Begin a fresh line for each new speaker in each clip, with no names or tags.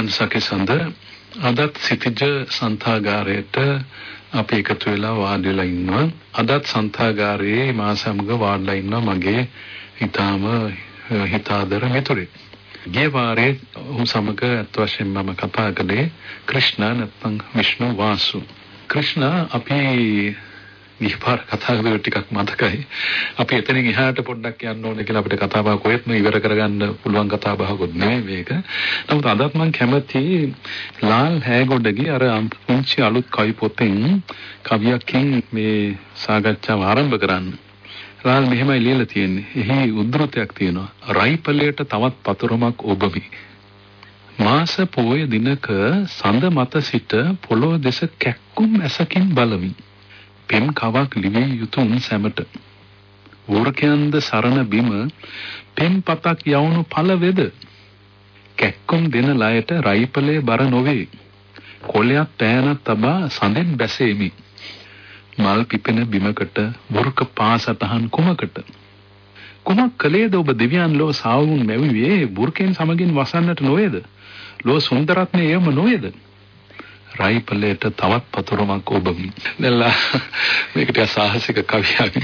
ආයුබෝවන් සකසඳ අදත් සිටිජ සන්තාගාරයට අපි එකතු වෙලා වාඩි වෙලා ඉන්නවා. අදත් සන්තාගාරයේ මා සමග වාඩිලා ඉන්නවා මගේ ඊටාම හිතාදර මිතුරෙක්. ගිය වාරේ ඔහු සමග අත් වශයෙන්ම මම කතා කළේ ක්‍රිෂ්ණා නැත්නම් විෂ්ණු වාසු. ක්‍රිෂ්ණා අපි ගිහපාර කතා කරලා ටිකක් මතකයි. අපි එතනින් එහාට පොඩ්ඩක් යන්න ඕනේ කියලා අපිට කතා බහ කොහෙත්ම ඉවර කරගන්න පුළුවන් කතා බහකුත් නෙමෙයි මේක. නමුත් අදත් මම කැමති ලාල් හැගොඩගේ අර පුංචි අලුත් කවි පොතෙන් කවියකින් මේ සාකච්ඡාව ආරම්භ කරන්න. ලාල් මෙහෙමයි ලියලා තියෙන්නේ. එහි උද්ෘතයක් තියෙනවා. රයිපලයට තවත් පතුරමක් ඔබමි. මාස පෝය දිනක සඳ මත සිට පොළොව දෙස කැක්කුම් ඇසකින් බලමි. පෙම් කවක් ලිවිය යුතු උන් සැමට. වෘකයන්ද සරණ බිම පෙම් පතක් යවුණු පළ වෙද කැක්කුම් දෙන ලයට රයිපලේ බර නොවේ. කොළයක් පෑනක් තබා සඳෙන් බැසෙමි. මල් පිපෙන බිමකට වෘක පාසතහන් කුමකට? කුමක් කළේද ඔබ දෙවියන් ලෝ සාවුන් මැවුවේ? වෘකෙන් සමගින් වසන්නට නොවේද? ලෝ සුන්දරත්වයේ එයම නොවේද? රයිපලයට තවත් පතුරමක් ඔබමි. දැන්ලා මේකට සාහසික කවියක්.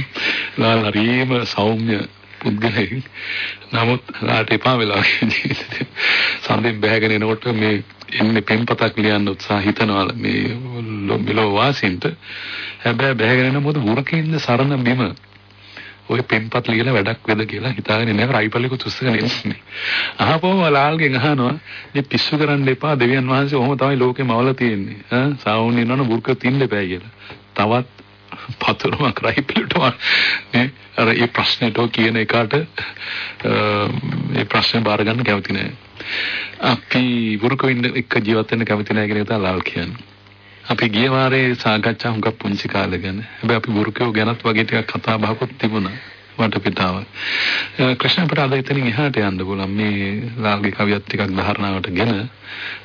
ලාල් හරිම සෞම්‍ය පුද්ගලයෙක්. නමුත් ලාට එපා වෙලා සම්දෙන් බෑගෙන එනකොට මේ එන්නේ පෙම්පතක් ලියන්න උත්සාහ හිතනවා මේ මෙලෝ වාසින්ට. හැබැයි බෑගෙන එන මොකද වුරකින්ද සරණ බිම ඔය පෙන්පත් ලියලා වැඩක් වෙද කියලා හිතාගෙන ඉන්නේ රයිපල්ලිකුත් උස්සගෙන ඉන්නේ. අහපුවම ලාල්ගෙන් අහනවා මේ පිස්සු කරන්න එපා දෙවියන් වහන්සේ ඔහොම තමයි ලෝකෙම අවල තියෙන්නේ. ඈ සාවුන් ඉන්නවනම් බුර්ක තින්න එපා කියලා. තවත් පතුරුමක් රයිපල්ලිට නේ අර මේ ප්‍රශ්නෙට කියන එකට මේ ප්‍රශ්නේ බාර ගන්න කැමති නෑ. අපි බුර්ක ඉන්න එක ජීවත් වෙන්න කැමති නෑ කියන එක තමයි ලාල් කියන්නේ. අපි ගිය වාරේ සාකච්ඡා හුඟක් පුංචි කාලේ ගැන. හැබැයි අපි බුරුකෝ ගැනත් වගේ ටිකක් කතා බහකුත් තිබුණා. වටපිටාව. ක්‍රිෂ්ණ අපට අද එතනින් එහාට යන්න බලන්න මේ ලාල්ගේ කවියත් ටිකක් ධාරණාවට ගෙන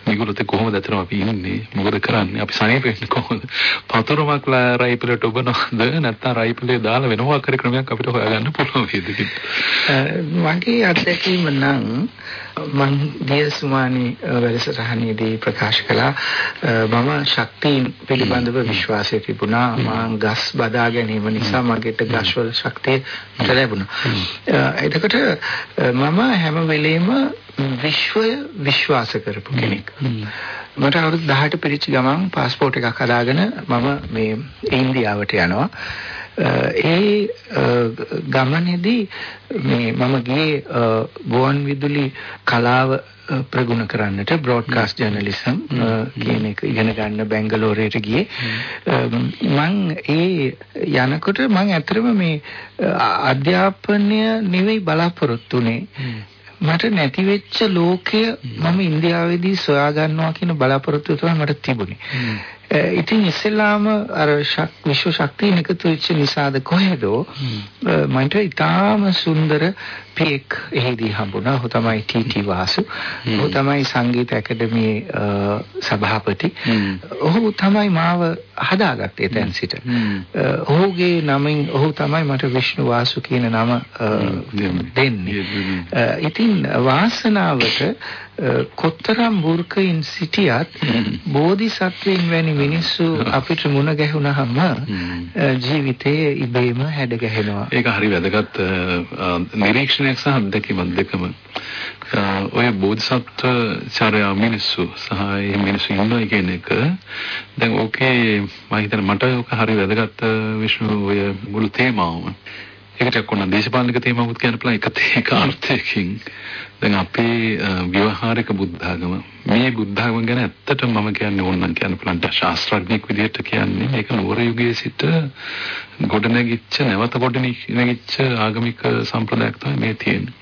මේගොල්ලෝ තේ කොහොමද අතරම අපි ඉන්නේ? මොකද කරන්නේ? අපි සනීපෙන්නේ කොහොමද? පතරමක් රයිපලට ඔබනවද නැත්නම් රයිපලේ දාලා වෙනවා කර ක්‍රමයක් අපිට හොයාගන්න පුළුවන් වේද
මගේ අත්දැකීම නම් මම දියසුමානි වැඩසටහනේදී ප්‍රකාශ කළා. මම ශක්තියින් පිළිබඳව විශ්වාසය තිබුණා. මම ගස් බදා ගැනීම නිසා මගේට ගස්වල ශක්තිය ලැබුණා. එතකොට මම හැම වෙලෙම විශ්වය විශ්වාස කරපු කෙනෙක්. මට අවුරුදු 18 පිරිච්ච ගමන් પાස්පෝර්ට් එකක් හදාගෙන මම මේ ඉන්දියාවට යනවා ඒ ගමනේදී මේ මම ගියේ ගුවන් විදුලි කලාව ප්‍රගුණ කරන්නට බ්‍රෝඩ්කාස්ට් ජර්නලිසම් කියන එක ඉගෙන ගන්න බැංගලෝරයට ගියේ. මම ඒ යනකොට මම ඇත්තටම මේ අධ්‍යාපනය නෙවෙයි බලාපොරොත්තු වෙන්නේ මට නැති වෙච්ච ලෝකය මම ඉන්දියාවේදී සොයා ගන්නවා කියන බලාපොරොත්තුව තමයි මට තිබුණේ. ඉතින් ඉස්සෙල්ලාම අර විශ්ව ශක්තිය එකතු වෙච්ච නිසාද කොහෙද මන්ට ඊටාම සුන්දර පියෙක් එහිදී හම්බුණා. ඔහු තමයි ටී.ටී. වාසු. ඔහු තමයි සංගීත ඇකඩමියේ සභාපති. ඔහු තමයි මාව හදාගත්තේ එතෙන් සිට. ඔහුගේ නමින් ඔහු තමයි මට විෂ්ණු වාසු කියන නම දෙන්නේ. ඉතින් වාසනාවට කොතරම් වෘකයින් සිටියත් බෝධිසත්වයන් වැනි මිනිස්සු අපිට මුණ ගැහුනහම ජීවිතයේ ඉබේම හැඩ ගැහෙනවා.
ඒක හරි වැදගත් නිරීක්ෂණයක් සහ අත්දැකීමක් දෙකම. ඔය බෝධිසත්ව චාරයා මිනිස්සු සහ මේ මිනිස්සු ඉන්නවා කියන එක දැන් ඕකේ මම හිතන්නේ මට ඕක හරි වැදගත් විශ්ව ඔය මුළු තේමාවම ඒකට කොන දේශපාලනික තේමාවකුත් කියන්න පුළුවන් එක ඒක අර්ථයකින් දැන් අපේ ව්‍යවහාරික බුද්ධාගම මේ බුද්ධාගම ගැන ඇත්තටම මම කියන්නේ ඕනනම් කියන්න පුළුවන් ශාස්ත්‍රඥෙක් විදිහට කියන්නේ මේක නුවර යුගයේ සිට ගොඩනැගිච්ච නැවත ගොඩනැගිච්ච ආගමික සම්ප්‍රදායක් තමයි මේ තියෙන්නේ.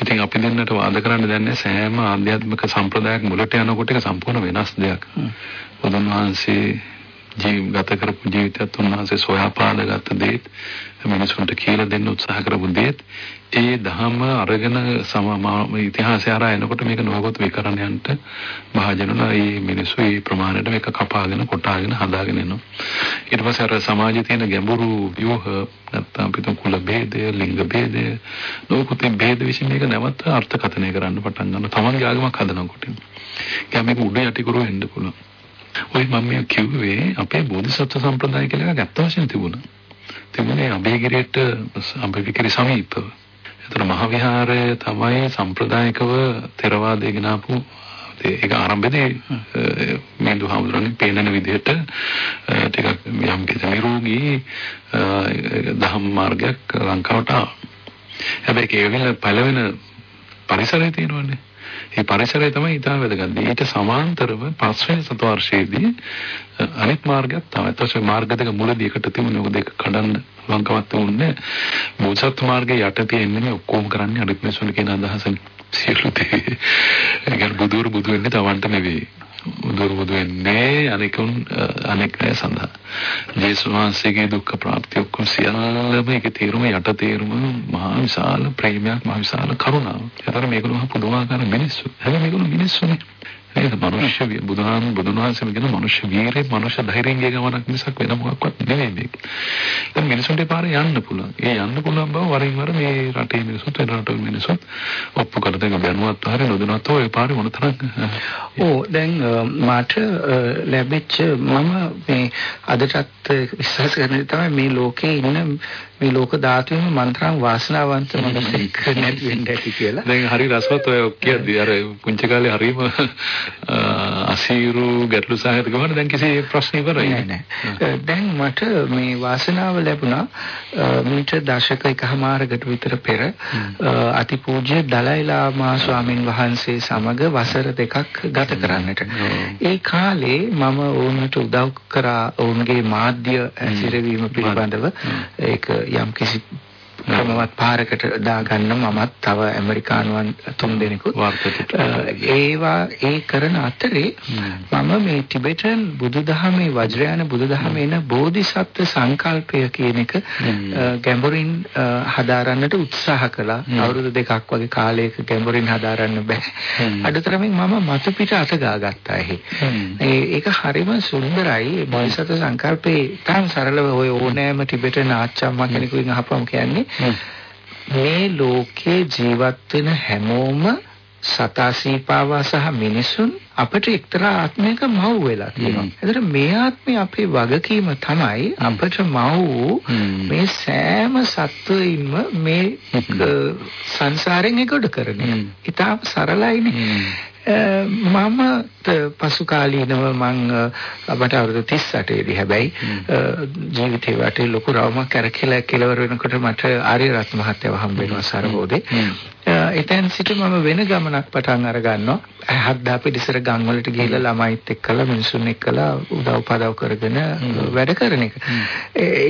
ඉතින් අපි දෙන්නට වාද කරන්න දැන්නේ සෑම ආධ්‍යාත්මික සම්ප්‍රදායක් මුලට යනකොට ඒක සම්පූර්ණ වෙනස් දෙයක්. බුදුන් වහන්සේ ජීව ගත කරපු ජීවිතයත් උන්වහන්සේ සොයා පාදගත් දේත් මිනිසුන්ට කියලා දෙන්න උත්සාහ කරපු දේත් ඒ ධර්ම අරගෙන සම ඉතිහාසය හරහා එනකොට මේක නොවගොත් විකරණයන්ට භාජනලා මේ මිනිස්සු මේ ප්‍රමාණයට මේක කපාගෙන කොටාගෙන හදාගෙන එනවා ඊට පස්සේ අර සමාජයේ තියෙන ගැඹුරු ව්‍යුහ නැත්තම් පිටු කුල ભેදය ලිංග ભેදය ලෝකෙත් ભેද විශ්ින් මේක නැවත අර්ථකථනය කරන්න පටන් ගන්නවා තමන්ගේ ආගමක් හදනකොට. කියන්නේ මේක උඩ යටිකරුව වෙන්න පුළුවන්. ওই මම මේ කිව්වේ අපේ බෝධිසත්ව සම්ප්‍රදාය කියලා එකක් ඇත්ත වශයෙන් තිබුණා. තිබුණේ අභයගිරියට අභයගිරි සමීපව. ඒතර මහවිහාරය තමයි සම්ප්‍රදායිකව ථෙරවාදය ගෙනාපු ඒක ආරම්භයේදී මේ දුහාමුදුරනේ පේනන විදිහට ටිකක් යම් කිසි නිරෝගී දහම් මාර්ගයක් ලංකාවට ආවා. හැබැයි ඒක පළවෙන පරිසරය තියෙනවනේ. ඒ පරිසරය තමයි ඉතා වැදගත්. ඊට සමාන්තරව පස්වෙනි සතවර්ෂයේදී අනිත් මාර්ගයක් තමයි. ඊට මාර්ග දෙක මුලදී එකට තිබුණේ ඔක දෙක කඩන්න ලංකවත් වුණේ. බෝසත් මාර්ගයේ යට තියෙන්නේ ඔක්කොම කරන්නේ අනිත් මිනිස්සුන් කියන අදහසනේ. සියලු දේ. ඒක බුදුරු බුදු වෙන්නේ තවන්ට නෙවෙයි. බුදුරු බුදු වෙන්නේ අනිකුන් අනෙක් අය සඳහා. ජේසුස් වහන්සේගේ දුක්ඛ ප්‍රාප්තිය ඔක්කොම සියල්ලම ඒකේ තේරුම යට තේරුම මහා විශාල ප්‍රේමයක් මහා විශාල කරුණාවක්. ඒතර මේගොල්ලෝ මහා පුදුමාකාර මිනිස්සු. හැබැයි මේගොල්ලෝ මිනිස්සුනේ. ඒක මනුෂ්‍ය බුදුහාම බුදුන් වහන්සේ කියන මනුෂ්‍ය වීරේ මනුෂ්‍ය ධෛර්යයෙන් ගමනක් මිසක් වෙන මොකක්වත් නෙවෙයි මේක. දැන් මිනිසුන්ට පාරේ යන්න පුළුවන්. ඒ යන්න පුළුවන් බව වරින් වර මේ රටේ මිනිසුත් වෙන රටවල මිනිසුත් ඔප්පු කර දෙන දැනුවත් හරි නොදැනුවත් ඔය පාරේ මොන තරම්
ඕ දැන් මට ලැබෙච්ච මම මේ අදටත් විශ්වාස කරන තමයි මේ ලෝකේ ඉන්න මේ ලෝක ධාතුවේම මන්ත්‍රාන් වාසනාවන්ත මනසෙක් නැති වෙන්න ඇති කියලා.
දැන් හරි රසවත් ඔය කියද්දි අර පුංචි කාලේ හරිම අසීරු ගැටලු සහගත ගමන දැන් කිසි ප්‍රශ්න ඉවරයි
නෑ. දැන් මට මේ වාසනාව ලැබුණා මීට දශක එකමාරකට විතර පෙර අතිපූජ්‍ය දලයි ලාමා ස්වාමින් වහන්සේ සමග වසර දෙකක් ගත කරන්නට. ඒ කාලේ මම ඕනට උදව් කරා ඔවුන්ගේ මාධ්‍ය ඇසිරවීම පිළිබඳව. ඒක යම් කිසි ක්‍රමවත් පාරකට දාගන්න මමත් තව ඇමරිකානුවන් තුන් දෙනෙකුත්. ඒවා ඒ කරන අතරේ මම. මේ ටිබෙටන් බුදුදහමේ වජ්‍රයාන බුදුදහමේ එන බෝධිසත්ව සංකල්පය කියන එක ගැඹුරින් හදාරන්නට උත්සාහ කළා. අවුරුදු දෙකක් වගේ කාලයක ගැඹුරින් හදාරන්න බෑ. අඩතරමින් මම මතු පිට අත ගාගත්තා. එහි. ඒක හරිම සුන්දරයි. බෝධිසත්ව සංකල්පේ තාම සරලව ඔය ඕනෑම ටිබෙටන් ආච්චම්මා කෙනෙකුගෙන් අහපම කියන්නේ මේ ලෝකේ ජීවත් වෙන හැමෝම සතා සීපාවා සහ මිනිසුන් අපිට එක්තරා ආත්මයක මව් වෙලා තියෙනවා. ඒතර මේ ආත්මේ අපේ වගකීම තමයි අපිට මව් මේ සෑම සත්වයින්ම මේ සංසාරයෙන් එගොඩ කරන. ඉතාම සරලයිනේ. මම පසු කාලීනව මං අපට අවුරුදු 38 දී හැබැයි ජීවිතේ වටේ ලොකු රවුමක් කරකෙලා කෙලවර වෙනකොට මට ආර්යරත්න මහත්තයව හම්බ වෙනවා සරබෝදේ. එතෙන් සිට මම වෙන ගමනක් පටන් අර ගන්නවා. හත්දා පිටිසර ගම් වලට ගිහිල්ලා ළමයිත් එක්කලා මිනිසුන් එක්කලා උදව් පදව් කරගෙන වැඩ කරන එක.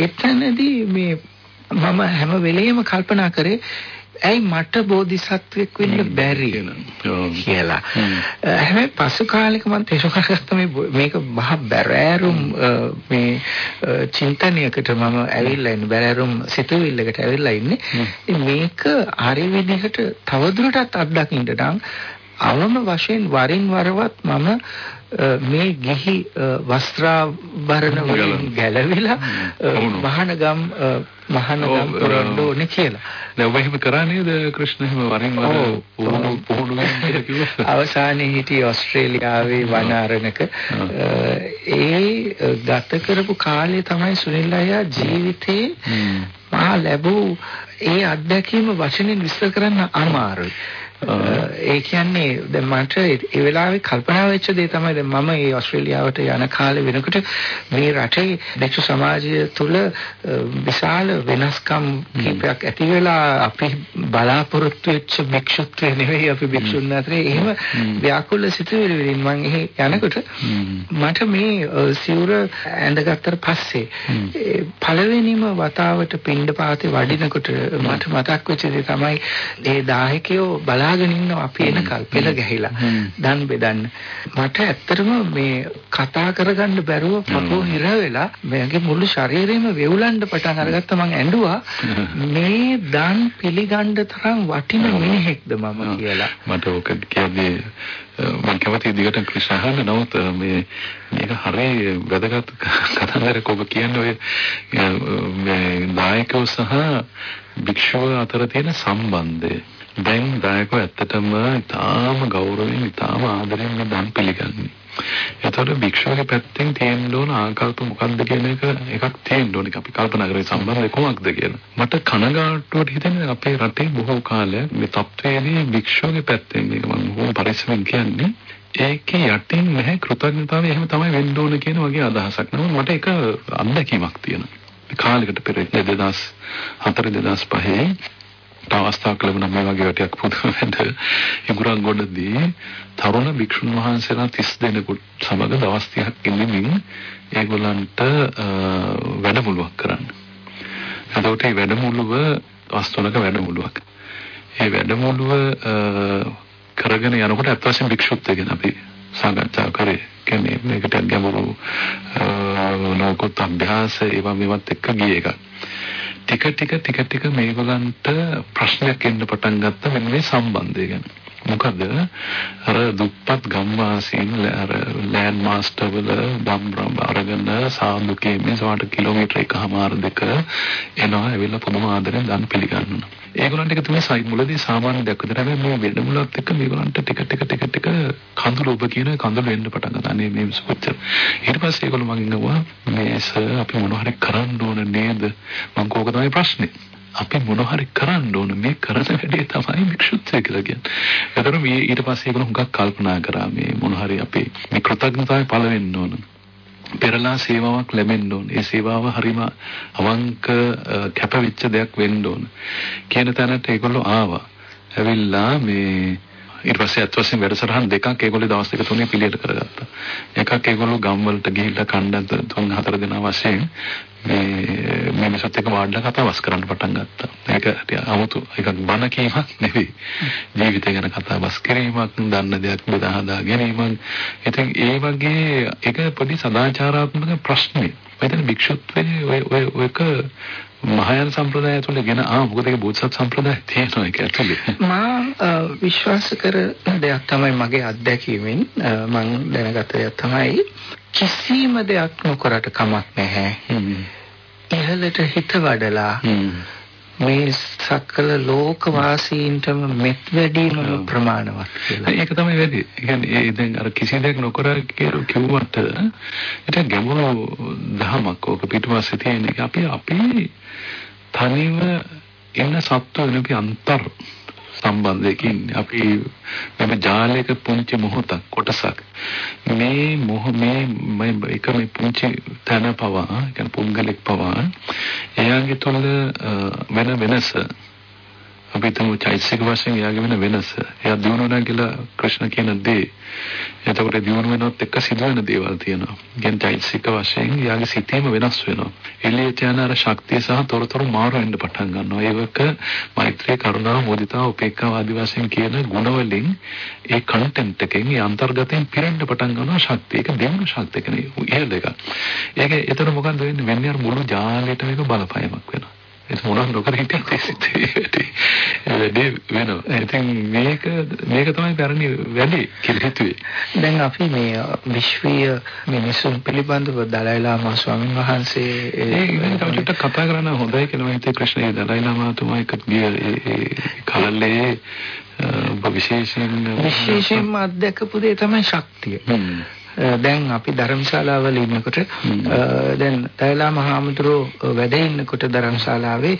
එතනදී මේ මම හැම වෙලෙම කල්පනා කරේ ඇයි මට බෝධිසත්වෙක් වෙන්න බැරි කියලා. හැබැයි පසු කාලෙක මම තේරුම් ගත්තා මේ මේක මහ බැරෑරුම් මේ චින්තනයකට මම ඇවිල්ලා ඉන්නේ. බැරෑරුම් සිතුවිල්ලකට ඇවිල්ලා ඉන්නේ. මේක හරි විදිහට තවදුරටත් අත්දකින්න නම් අවම වශයෙන් වරින් වරවත් මම මේ ගිහි වස්ත්‍රාභරණ වලින් ගැලවිලා. මහානගම් මහානගම් කරන්න ඕනේ කියලා.
දැන් ඔබ එහෙම කරා නේද කෘෂ්ණ? එහෙම වරින් වර පුහුණු පුහුණු වෙන්න කිව්වා.
අවසානයේ හිටියේ ඕස්ට්‍රේලියාවේ වනාරණක ඒ ගත කරපු කාලේ තමයි සුනිල් අයියා ජීවිතේ මා ලැබූ ඒ අත්දැකීම වචනෙන් විස්තර කරන්න අමාරුයි. ඒ කියන්නේ දැන් මට ඒ වෙලාවේ කල්පනා වෙච්ච දේ තමයි දැන් මම මේ ඕස්ට්‍රේලියාවට යන කාලේ වෙනකොට මේ රටේ භික්ෂු සමාජය තුළ විශාල වෙනස්කම් කීපයක් ඇති වෙලා අපි බලාපොරොත්තු වෙච්ච භික්ෂුත්වය නෙවෙයි අපි භික්ෂුන් අතරේ. එහෙම ව්‍යාකුල සිතුවිලි වලින් මම එහෙ යනකොට මට මේ සිවුර ඇඳගත්තට පස්සේ පළවෙනිම වතාවට පින්ඩපාතේ වඩිනකොට මට මතක් වෙච්ච දේ තමයි ඒ දායකයෝ බලාගෙන ඉන්නවා අපි එනකල් පෙළ ගැහිලා. දන් බෙදන්න. මට ඇත්තටම මේ කතා කරගන්න බැරුව පපුව හිර වෙලා මගේ මුළු ශරීරෙම වෙවුලන්න පටන් අරගත්ත මං ඇඬුවා. මේ දන් පිළිගන්න තරම් වටින මිනිහෙක්ද මම කියලා.
මට ඕක කියන්නේ මම කැමති දිගට ක්‍රිෂාහන නමුත් මේ මේක හරිය වැදගත් කතාවක් ඔබ කියන්නේ ඔය මේ නායකව සහ භික්ෂුව අතර තියෙන සම්බන්ධය දැන් දායකව ඇත්තටම ඉතාම ගෞරවයෙන් ඉතාම ආදරයෙන් දන් පිළිගන්නේ. එතකොට භික්ෂුවගේ පැත්තෙන් තියෙන්න ඕන ආකල්ප මොකක්ද කියන එක එකක් තියෙන්න ඕනේ. අපි කල්පනා කරේ සම්බන්ධය කොහොමද කියලා. මට කනගාටුවට හිතෙන්නේ අපේ රටේ බොහෝ කාලයක් මේ තත්ත්වයේදී භික්ෂුවගේ පැත්තෙන් මේක මම බොහොම පරිස්සමෙන් කියන්නේ ඒකේ යටින් නැහැ කෘතඥතාවය එහෙම තමයි වෙන්න ඕන කියන වගේ අදහසක්. නමුත් මට ඒක අත්දැකීමක් තියෙනවා. කාලයකට පෙර 2004 2005 තව අවස්ථාවක් ලැබුණා මේ වගේ වැටයක් පුදුම වෙන්න ඉඟුරක් ගොඩදී තරුණ භික්ෂුන් වහන්සේලා 30 දෙනෙකුට සමග දවස් 30ක් ඉඳමින් ඒගොල්ලන්ට වැඩමුළුවක් කරන්න. එතකොට මේ වැඩමුළුව වස්තුනක වැඩමුළුවක්. මේ වැඩමුළුව කරගෙන යනකොට අත් වශයෙන් භික්ෂුත්වය ගැන අපි සාකච්ඡා කරේ. කියන්නේ මේකට ගැඹුරු නෝකොත් අභ්‍යාස ඒවා මේවත් එක්ක ගිය එකක්. ටික ටික ටික ටික මේගොල්ලන්ට ප්‍රශ්නයක් එන්න පටන් ගත්ත මෙන්න මේ සම්බන්ධය ගැන. මොකද අර දුප්පත් ගම්වාසීන් අර ලෑන්ඩ් මාස්ටර් වල දම්බ්‍රම් අරගෙන සාදුකේ මේ සමහර කිලෝමීටර එකමාර දෙක එනවා ඇවිල්ලා පුදුම ආදරෙන් දන් පිළිගන්නවා. ඒගොල්ලන්ට ඒක තමයි සයි මුලදී සාමාන්‍ය දෙයක් විතර හැබැයි මේ වෙඩමුලත් එක්ක මේගොල්ලන්ට ටික ටික ටික ටික කඳුළු ඔබ කියන කඳුළු වෙන්න පටන් ගත්තා. අනේ මේ සුපච්චර. ඊට පස්සේ ඒගොල්ලෝ මගෙන් අහුවා මේ සර් අපි මොන හරි කරන්න ඕන නේද? මම කෝක තමයි ප්‍රශ්නේ. අපි මොන හරි කරන්න ඕන මේ කරන වැඩේ තමයි වික්ෂුත්වය කියලා කියන්නේ. ඒතර මේ ඊට පස්සේ ඒගොල්ලෝ හුඟක් කල්පනා කරා මේ මොන හරි අපේ මේ කෘතඥතාවය පළ වෙන්න ඕන. පෙරලා සේවාවක් ලැබෙන්න ඕන. ඒ සේවාව හරිම අවංක කැපවිච්ච දෙයක් වෙන්න ඕන. කියන තැනට ඒගොල්ලෝ ආවා. ඇවිල්ලා මේ ඊට පස්සේ අත් වශයෙන් වැඩසටහන් දෙකක් ඒගොල්ලෝ දවස් දෙක තුනේ පිළියෙල කරගත්තා. එකක් ඒගොල්ලෝ ගම් වලට ගිහිල්ලා කණ්ඩායම් තුන් හතර දෙනා වශයෙන් මේ මිනිස්සුත් එක්ක වාඩිලා කතා බස් කරන්න පටන් ගත්තා. ඒක 아무තු එකක් බන කීමක් නෙවෙයි. ජීවිතය ගැන කතා බස් කිරීමක්, දන්න දෙයක් බෙදා හදා ගැනීමක්. ඉතින් ඒ වගේ එක පොඩි සදාචාරාත්මක ප්‍රශ්නේ. මෙතන භික්ෂුත්වයේ ඔය ඔය ඔයක මහායාන සම්ප්‍රදාය තුළ ගෙන ආ මොකද ඒක බෝධිසත් සම්ප්‍රදාය? තියෙනවා ඒක ඇතුලේ
මා විශ්වාස කරන දෙයක් තමයි මගේ අත්දැකීමෙන්. මම දැනගත්ත දෙයක් තමයි කිසිම දෙයක් නොකරට කමක් නැහැ. ඉහළට හිත වඩලා මේ සකල ලෝක වාසීන්ටම මෙත් වැඩිම ප්‍රමාණවත් කියලා.
ඒක තමයි වැඩි. ඒ කියන්නේ ඒ දැන් අර කිසි දෙයක් නොකර කිව්වට ඒක ගැඹුරු දහමක් ඕක පිටුපස්සේ තියෙන එක අපි අපි තනිව ඉන්න සත්ව වෙනකි අන්තර් සම්බන්ධයකින් අපි මේ ජාලයක පුංචි මොහොතක් කොටසක්. මේ මොහ මේ මේ එක මේ පුංචි තන පවා කියන්නේ පුද්ගලික පවා එයාගේ තුළ වෙන වෙනස අපි තමු චෛතසික වශයෙන් එයාගේ වෙන වෙනස එයා දිනුනා කියලා කෘෂ්ණ කියන දේ එතකොට දිනු වෙනවත් එක්ක සිදුවෙන දේවල් තියෙනවා. කියන්නේ චෛතසික වශයෙන් යාගේ සිතේම වෙනස් වෙනවා. එළියට යන අර ශක්තිය සහ තොරතුරු මාරු වෙන්න පටන් ගන්නවා. ඒවක මෛත්‍රී, කරුණා, මුදිතා, උපේක්ඛා ආදී වශයෙන් කියන ගුණවලින් ඒ කන්ටෙන්ට් එකෙන් ඒ අන්තර්ගතයෙන් පිරෙන්න පටන් ගන්නවා ශක්තිය. ඒක දෙන්න ශක්තිය කෙනේ. ඉහළ දෙක. ඒක එතන මොකද්ද වෙන්නේ? වෙන්නේ අර මුළු ජාලයටම ඒක බලපෑමක් වෙනවා. ඒක මොනවද නොකර හිටියත් වැඩි වෙනවා. ඉතින් මේක මේක තමයි පැරණි වැඩි කියලා හිතුවේ.
දැන් අපි මේ විශ්වීය මිනිසුන් පිළිබඳව දලයි ලාමා ස්වාමීන් වහන්සේ
ඒ කවුරුත් කතා කරන හොඳයි කියලා මම හිතේ ක්‍රිෂ්ණයේ දලයි ලාමාතුමා එක ගිය කලල්ලේ විශේෂයෙන්
විශේෂයෙන්ම අත්දකපු දේ තමයි ශක්තිය. දැන් අපි ධර්මශාලාවල ඉන්නකොට දැන් දයලා මහාමුදුරෝ වැඩ ඉන්නකොට ධර්මශාලාවේ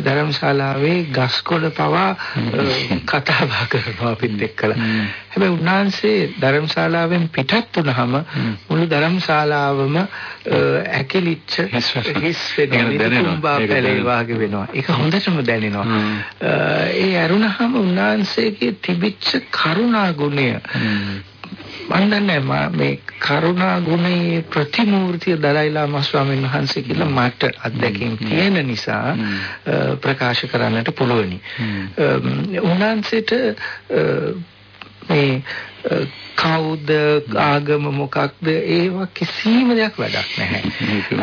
ධර්මශාලාවේ ගස්කොළ පවා කතා බහ කරනවා අපිත් එක්කලා. හැබැයි උන්වහන්සේ ධර්මශාලාවෙන් පිටත් වුනහම මුළු ධර්මශාලාවම ඇකිලිච්ච හිස් වෙනවා. වාගේ වෙනවා. ඒක හොඳටම දැනෙනවා. ඒ අරුණහම උන්වහන්සේගේ තිබිච්ච කරුණා ගුණය මම දන්නේ මේ කරුණා ගුණයේ ප්‍රතිමූර්තිය දලයිලාමා ස්වාමීන් වහන්සේ කියලා මට අත්දැකීම් තියෙන නිසා ප්‍රකාශ කරන්නට පුළුවනි. උන්වහන්සේට මේ කවුද ආගම මොකක්ද ඒවා කිසිම දෙයක් වැඩක් නැහැ.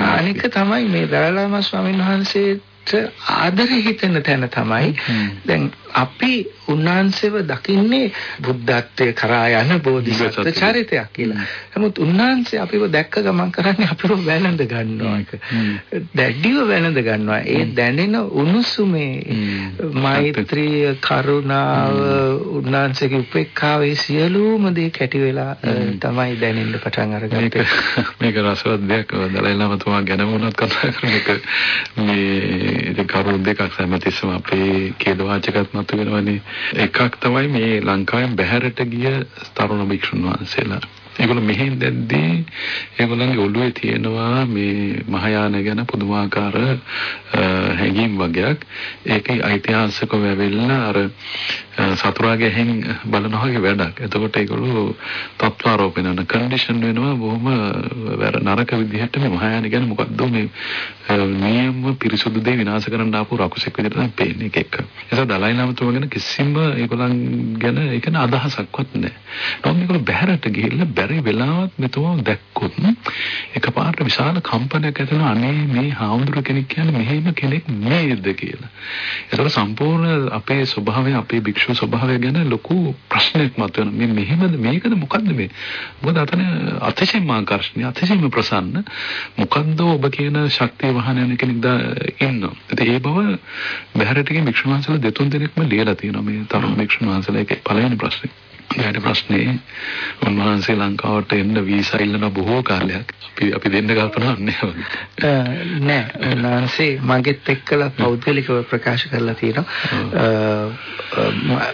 අනික තමයි මේ දලයිලාමා ස්වාමීන් වහන්සේට ආදර හිතෙන තැන තමයි දැන් අපි උන්වහන්සේව දකින්නේ බුද්ධත්වයේ කරා යන බෝධිසත්ව චරිතයක් කියලා. නමුත් උන්වහන්සේ අපිව දැක්ක ගමන් කරන්නේ අපිව වැළඳ ගන්නවා එක. දැඩිව වැළඳ ගන්නවා. ඒ දැනෙන උණුසුමේ මෛත්‍රිය, කරුණාව, උන්වහන්සේගේ උපේක්ඛාවේ සියලුම දේ කැටි වෙලා තමයි දැනෙන්න පටන් අරගත්තේ.
මේක රසවත් දෙයක්. දලයි ලාමතුමා ගැන වුණත් කතා කරන එක මේ කරුණු දෙකක් හැමතිස්සම අපේ කේදවාචකත් මතු වෙනවනේ. එකක් තමයි මේ ලංකාවෙන් බැහැරට ගිය තරුණ භික්ෂුන් වහන්සේලා. ඒගොල්ලෝ මෙහෙන් දැද්දී ඒගොල්ලන්ගේ ඔළුවේ තියෙනවා මේ මහායාන ගැන පුදුමාකාර හැඟීම් වගේක්. ඒකේ ඓතිහාසිකව ඇවිල්ලා අර සතුරාගේ හැන් බලනවා වගේ වැඩක්. එතකොට ඒගොල්ලෝ තත්වාරෝපණ කරන කන්ඩිෂන් වෙනවා බොහොම නරක විදිහට මේ මහායාන ගැන මොකද්ද මේ නියම පිරිසුදු දේ විනාශ කරන්න ආපු රකුසෙක් විදිහට තමයි පේන්නේ එක එක. ඒක දලයි ලාමතුමා ගැන කිසිම ඒගොල්ලන් ගැන ඒක න අදහසක්වත් නැහැ. නමුත් මේගොල්ලෝ බැහැරට ගිහිල්ලා බැරි වෙලාවත් මෙතුමා දැක්කොත් එකපාරට විශාල කම්පනයක් ඇති වෙනවා අනේ මේ හාමුදුර කෙනෙක් කියන්නේ මෙහෙම කෙනෙක් නේද කියලා. ඒතකොට සම්පූර්ණ අපේ ස්වභාවය අපේ භික්ෂු ස්වභාවය ගැන ලොකු ප්‍රශ්නයක් මතුවෙනවා. මේ මෙහෙමද මේකද මොකද්ද මේ? මොකද අතන අතිශයින්ම ආකර්ෂණීය අතිශයින්ම ප්‍රසන්න මොකද්ද ඔබ කියන ශක්තිය වහන යන කෙනෙක් දා ඉන්නවා. ඉතින් ඒ බව බහැරටගේ භික්ෂුන් වහන්සේලා දෙතුන් දෙනෙක්ම ලියලා තියෙනවා මේ තරුණ භික්ෂුන් වහන්සේලා ඒකේ පළවෙනි ප්‍රශ්නේ. ඊට ප්‍රශ්නේ උන්වහන්සේ ලංකාවට එන්න වීසා ඉල්ලන බොහෝ කාලයක් අපි අපි දෙන්න කල්පනා නැහැ
නෑ. උන්වහන්සේ මගෙත් එක්කලා පෞද්ගලිකව ප්‍රකාශ කරලා තියෙනවා.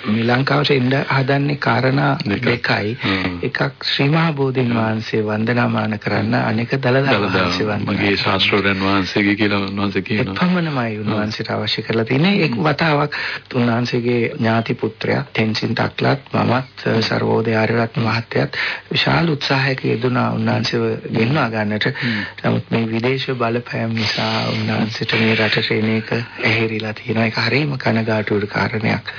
මේ ලංකාවට එන්න හදන්නේ කාරණා දෙකයි. එකක් ශ්‍රී මහා බෝධින් වහන්සේ වන්දනාමාන කරන්න අනෙක දලදා වහන්සේ වන්දනා.
මගේ ශාස්ත්‍රෝදයන් වහන්සේගේ කියලා උන්වහන්සේ කියනවා.
එපමණමයි උන්වහන්සේට අවශ්‍ය කරලා තියෙන්නේ. එක් වතාවක් උන්වහන්සේගේ ඥාති පුත්‍රයා තෙන්සින් තක්ලත් මමත් සර්වෝදය ආර්යරත්න මහත්තයත් විශාල උත්සාහයක යෙදුණා උන්වහන්සේව ගෙන්වා ගන්නට. නමුත් මේ විදේශ බලපෑම් නිසා උන්වහන්සේට මේ රටට එන එක ඇහිරිලා තියෙනවා. ඒක හරියම කනගාටුවට කාරණයක්.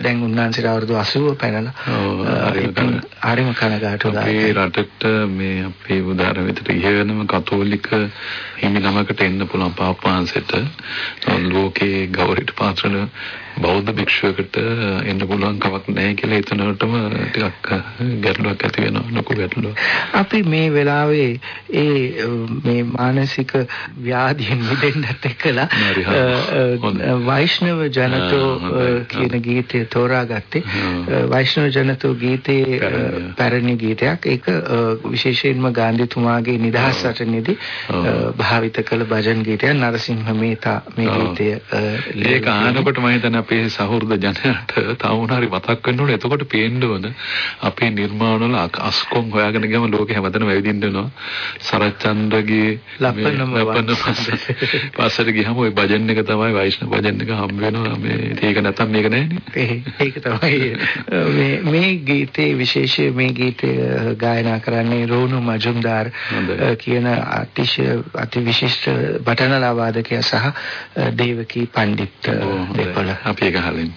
දැන් උන්වහන්සේට අවුරුදු 80 පැනලා හරිම කනගාටුදායකයි.
අපේ රටට මේ අපේ උදාර වෙතට ඉහෙනම කතෝලික හිමි නමකට එන්න පුළුවන් පාප්පාන්සෙට ලෝකේ ගෞරවයට පාත්‍රන බෞද්ධ භික්ෂුවකට එන්න පුළුවන් කමක් නැහැ කියලා එතනටම ටිකක් ගැටලුවක් ඇති වෙනවා ලොකු ගැටලුවක්.
අපි මේ වෙලාවේ ඒ මේ මානසික ව්‍යාධියෙන් මිදෙන්නත් එක්කලා වෛෂ්ණව ජනතෝ කියන ගීතය තෝරාගත්තේ. වෛෂ්ණව ජනතෝ ගීතේ පැරණි ගීතයක්. ඒක විශේෂයෙන්ම ගාන්ධිතුමාගේ නිදහස් රටනේදී භාවිත කළ භජන් ගීතයක් නරසිංහ මේතා මේ ගීතය
ඒක ආනකොට මම හිතන්නේ අපේ සහෘද ජනයාට තවුනාරි මතක් වෙන්න ඕනේ. එතකොට පේන්න ඕන අපේ නිර්මාණ වල අස්කොම් හොයාගෙන ගියම ලෝකෙ හැමතැනම ඇවිදින්න වෙනවා. සරච්චන්ද්‍රගේ ලපන්න පස්සට ගියම ওই භජන් එක තමයි වෛෂ්ණව භජන් එක හම්බ වෙනවා. මේ ඒක නැත්තම් මේක
නෑනේ. ඒක තමයි මේ මේ ගීතේ විශේෂය මේ ගීතය ගායනා කරන්නේ රෝණු මජුම්දාර් කියන අතිශය අති විශිෂ්ට බටනලා වාදකයා සහ දේවකී පණ්ඩිත් දෙපළ
අපි ඒක අහලින්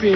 في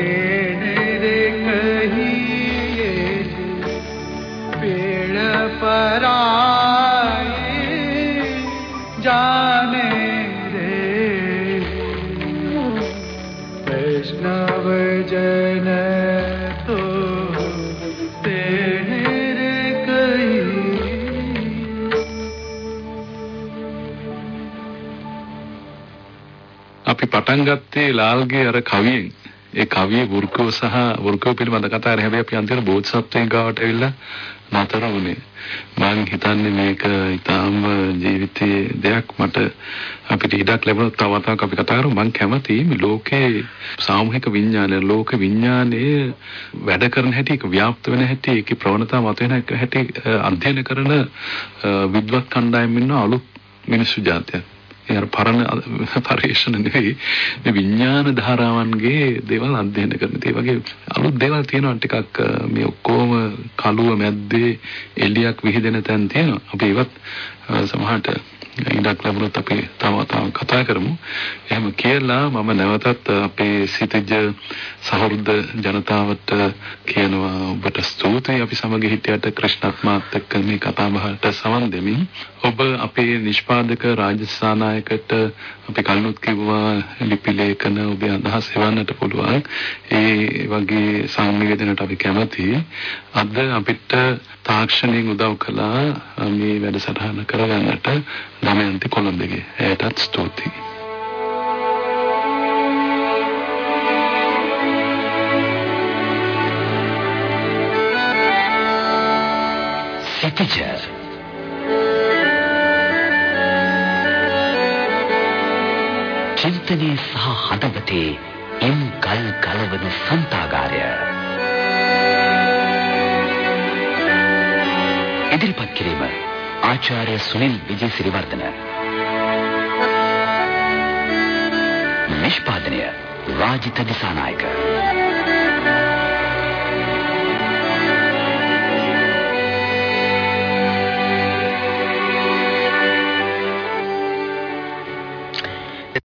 तेरे कहिए पेड़ पर आए जाने रे वैष्णव जन तो तेरे कहिए
අපි පටන් ගත්තේ ලාල්ගේ අර කවියෙන්. ඒ කවියේ වෘකව සහ වෘකව පිළිබඳ කතා කරේ. හැබැයි අපි අන්තිමට බෝධිසත්වයන් ගාවට ඇවිල්ලා නතර වුණේ. මම හිතන්නේ මේක ඊටාම ජීවිතයේ දෙයක් මට අපිට ඉඩක් ලැබුණොත් තව වතාවක් අපි කතා කරමු. මම කැමතියි මේ ලෝකේ සාමූහික විඥානය, ලෝක විඥානයේ වැඩ කරන හැටි, ඒක ව්‍යාප්ත වෙන හැටි, ඒකේ ප්‍රවණතාව මත වෙන හැටි අධ්‍යයනය කරන විද්වත් කණ්ඩායම් ඉන්න අලුත් මිනිස්සු జాතියක්. ඒ අර පරණ පරිශ්‍රණ නෙවෙයි මේ විඥාන ධාරාවන්ගේ දේවල් අධ්‍යයනය කරන. ඒ වගේ අලුත් දේවල් තියෙනවා ටිකක් මේ ඔක්කොම කලුව මැද්දේ එළියක් විහිදෙන තැන් තියෙනවා. අපි ඒවත් සමහරට ඉඩක් ලැබුණොත් අපි තව තව කතා කරමු. එහෙම කියලා මම නැවතත් අපේ සිතජ සහෘද ජනතාවට කියනවා ඔබට ස්තුතියි අපි සමග හිටියට ක්‍රිෂ්ණත් මාත් එක්ක මේ කතා බහට සමන් දෙමින් ඔබ අපේ නිෂ්පාදක රාජසානායකට අපි කලිනුත් කිව්වා ලිපි ලේඛන ඔබේ අදහස් එවන්නට පුළුවන්. ඒ වගේ සංවේදනට අපි කැමතියි. අද අපිට තාක්ෂණයෙන් උදව් කළා මේ වැඩසටහන කරගන්නට දමයන්ති කොළඹගේ. එයටත් ස්තුතියි.
සිටිජර් චින්තනයේ සහ හදවතේ එම් ගල් ගලවන සන්තාගාරය ඉදිරිපත් කිරීම ආචාර්ය සුනිල් විජේසිරිවර්ධන. නිෂ්පාදනය රාජිත දිසානායක.